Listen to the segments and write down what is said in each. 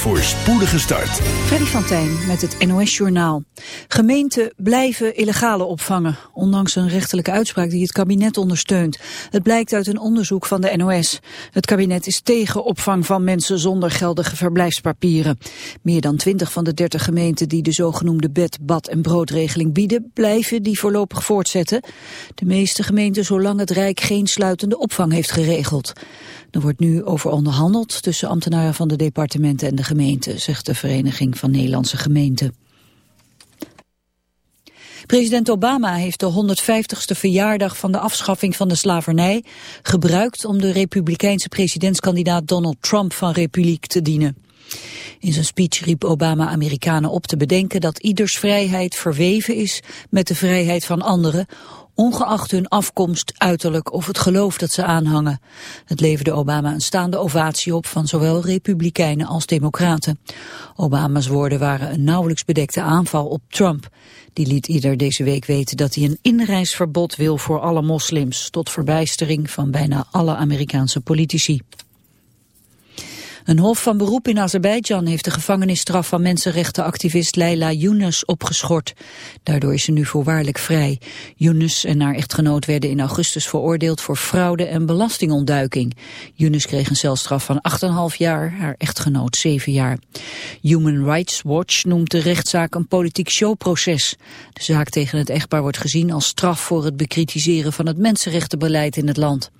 voor spoedige start. Freddy van Tijn met het NOS Journaal. Gemeenten blijven illegale opvangen, ondanks een rechterlijke uitspraak die het kabinet ondersteunt. Het blijkt uit een onderzoek van de NOS. Het kabinet is tegen opvang van mensen zonder geldige verblijfspapieren. Meer dan 20 van de 30 gemeenten die de zogenoemde bed, bad en broodregeling bieden, blijven die voorlopig voortzetten. De meeste gemeenten zolang het Rijk geen sluitende opvang heeft geregeld. Er wordt nu over onderhandeld tussen ambtenaren van de departementen en de gemeente, zegt de Vereniging van Nederlandse Gemeenten. President Obama heeft de 150ste verjaardag van de afschaffing van de slavernij gebruikt om de republikeinse presidentskandidaat Donald Trump van Republiek te dienen. In zijn speech riep Obama Amerikanen op te bedenken dat ieders vrijheid verweven is met de vrijheid van anderen, ongeacht hun afkomst, uiterlijk of het geloof dat ze aanhangen. Het leverde Obama een staande ovatie op van zowel republikeinen als democraten. Obama's woorden waren een nauwelijks bedekte aanval op Trump. Die liet ieder deze week weten dat hij een inreisverbod wil voor alle moslims, tot verbijstering van bijna alle Amerikaanse politici. Een hof van beroep in Azerbeidzjan heeft de gevangenisstraf van mensenrechtenactivist Leila Younes opgeschort. Daardoor is ze nu voorwaardelijk vrij. Younes en haar echtgenoot werden in augustus veroordeeld voor fraude en belastingontduiking. Younes kreeg een celstraf van 8,5 jaar, haar echtgenoot 7 jaar. Human Rights Watch noemt de rechtszaak een politiek showproces. De zaak tegen het echtpaar wordt gezien als straf voor het bekritiseren van het mensenrechtenbeleid in het land.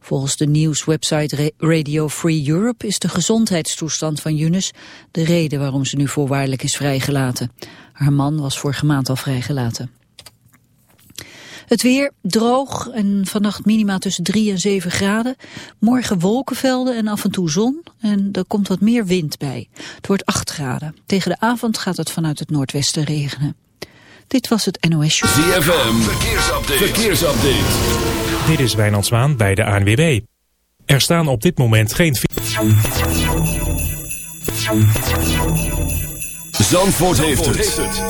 Volgens de nieuwswebsite Radio Free Europe is de gezondheidstoestand van Younes de reden waarom ze nu voorwaardelijk is vrijgelaten. Haar man was vorige maand al vrijgelaten. Het weer droog en vannacht minima tussen 3 en 7 graden. Morgen wolkenvelden en af en toe zon en er komt wat meer wind bij. Het wordt 8 graden. Tegen de avond gaat het vanuit het noordwesten regenen. Dit was het NOS Show. ZFM, verkeersupdate. verkeersupdate. Dit is Wijnand Zwaan bij de ANWB. Er staan op dit moment geen... Zandvoort, heeft, het.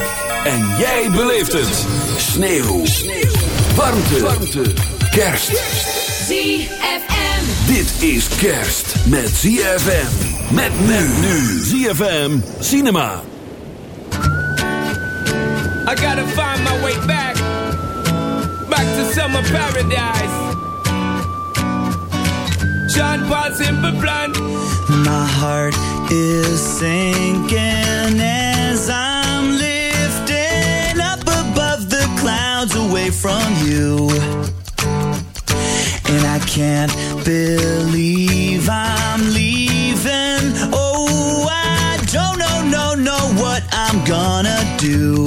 En jij beleeft het. Sneeuw. Sneeuw. Warmte. Warmte. Kerst. ZFM. Dit is kerst met ZFM. Met men nu. ZFM Cinema. I gotta find my way back, back to summer paradise. Sean Paul Simple. My heart is sinking as I'm lifting up above the clouds away from you. And I can't believe I'm leaving. Oh, I don't know, no, know what I'm gonna do.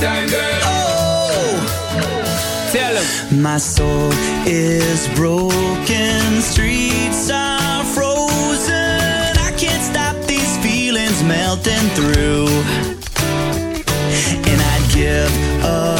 Time, girl. Oh. Tell him. My soul is broken, streets are frozen. I can't stop these feelings melting through. And I'd give away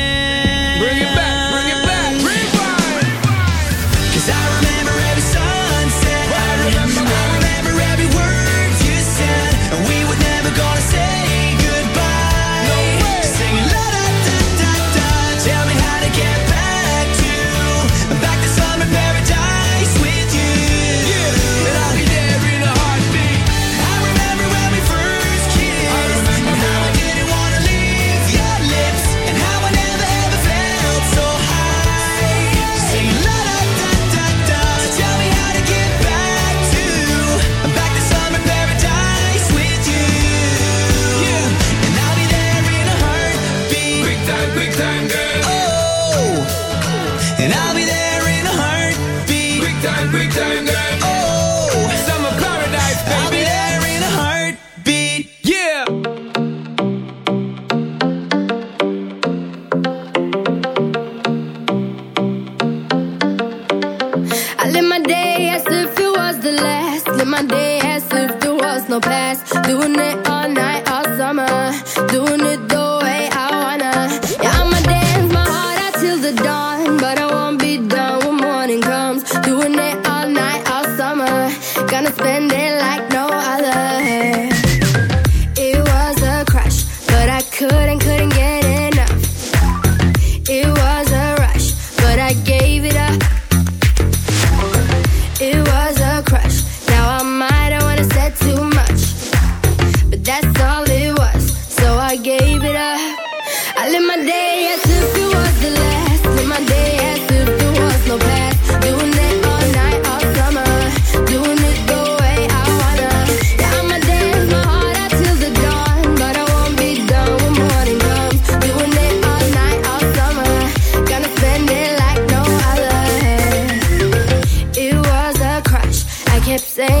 kept saying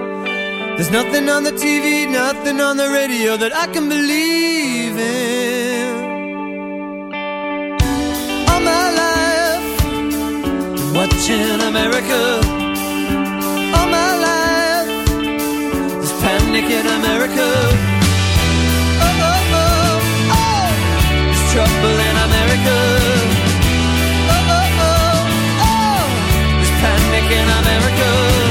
There's nothing on the TV, nothing on the radio that I can believe in. All my life, watching America. All my life, there's panic in America. Oh, oh, oh, oh, there's trouble in America. Oh, oh, oh, oh, there's panic in America.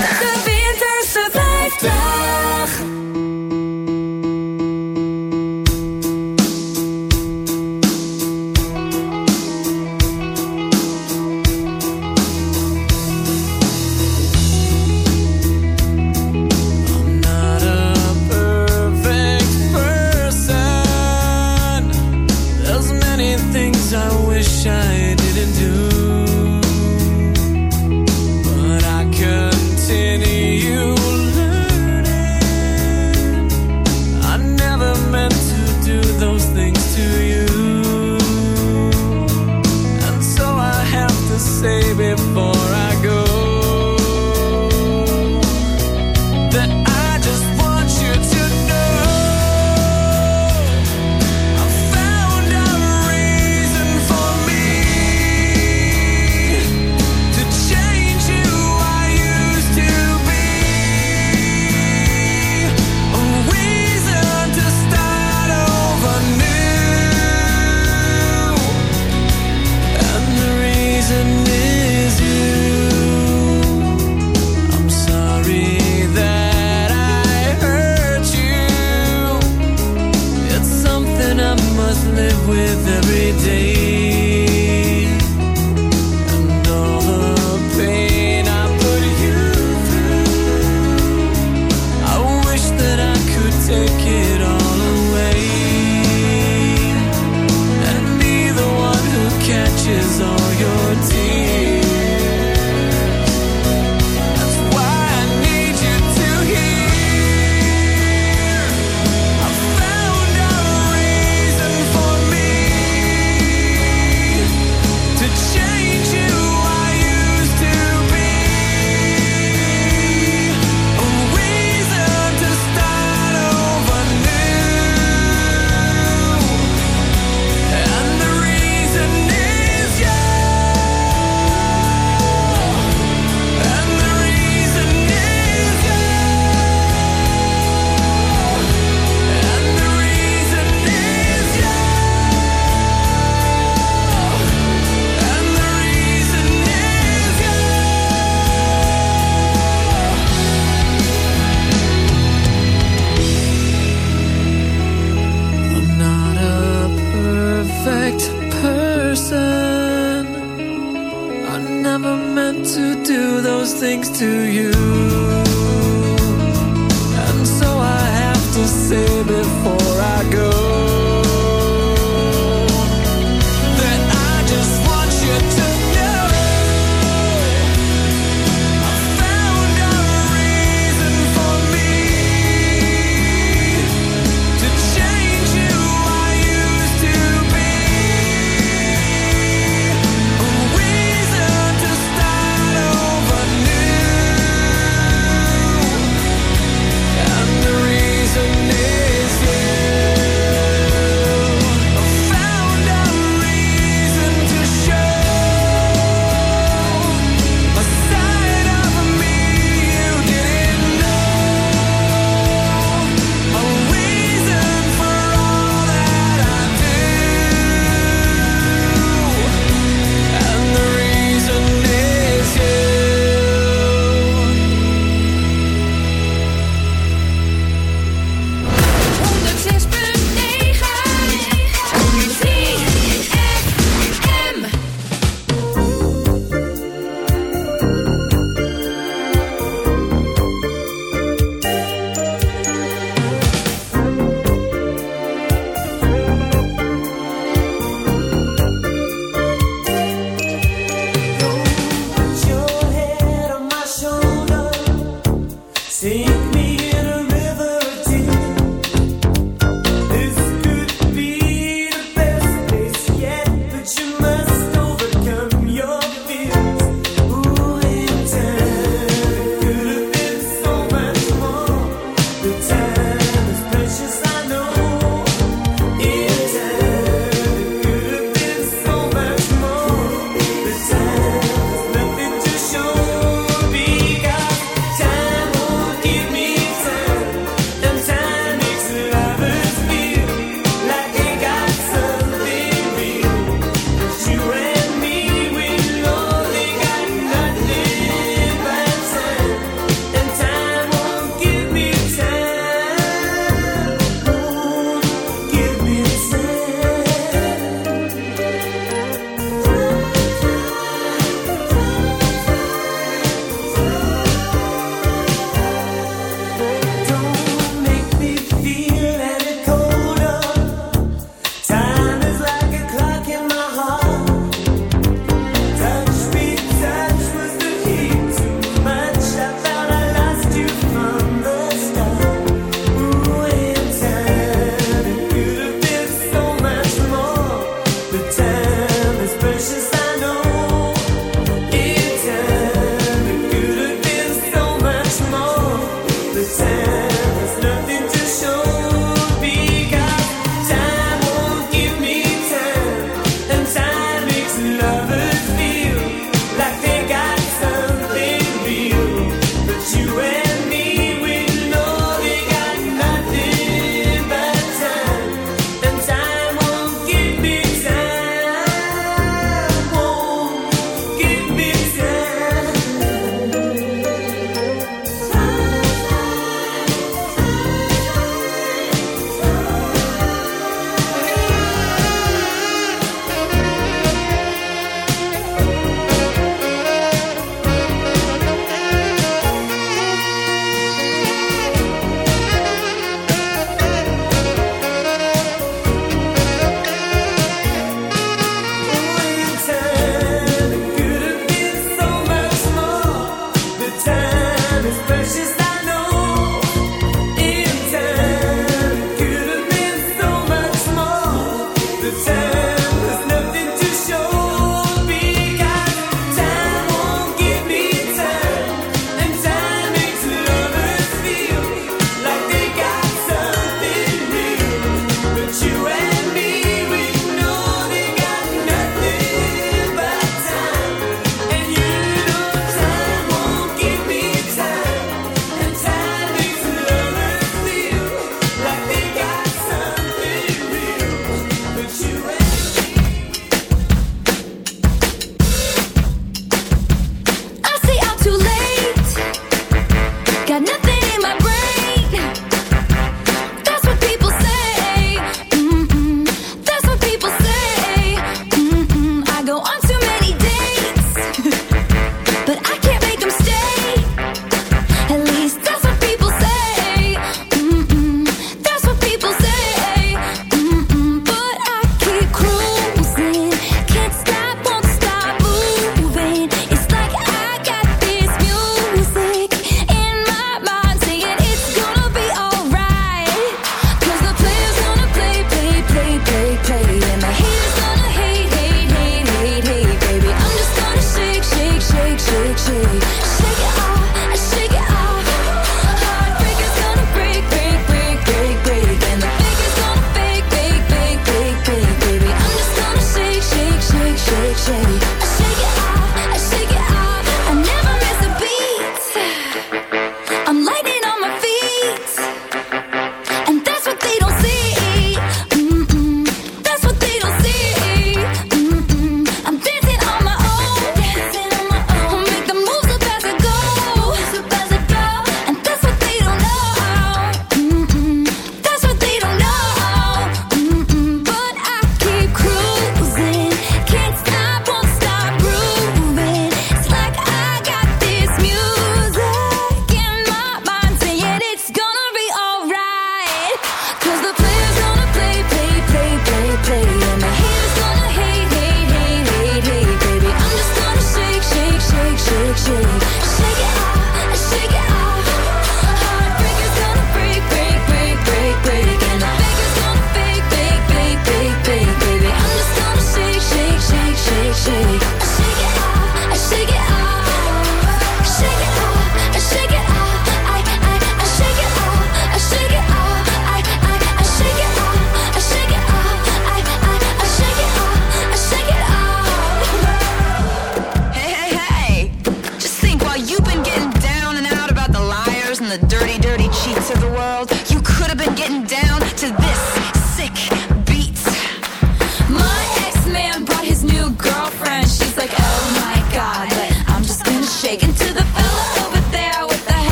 De winterse vijftig.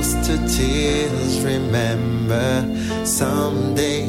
close to tears. Remember, someday